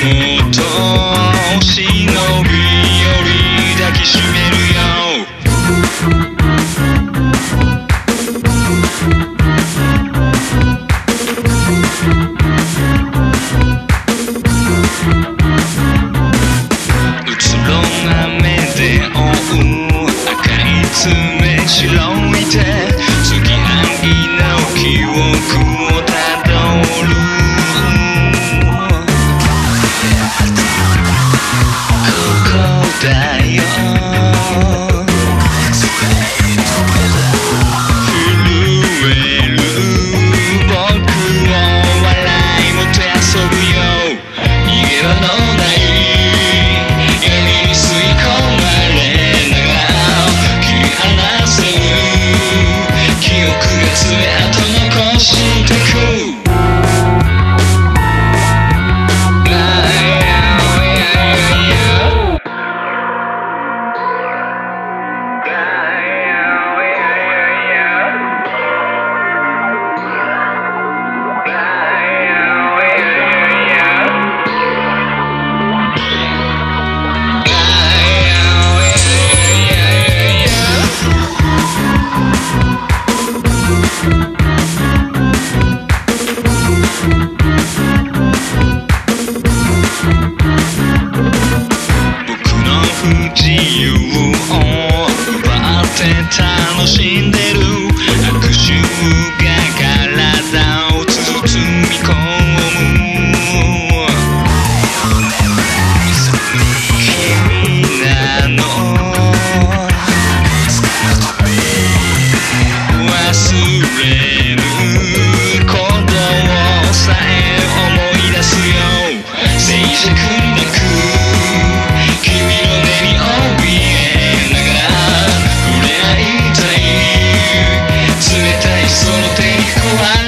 Don't de. Não tem como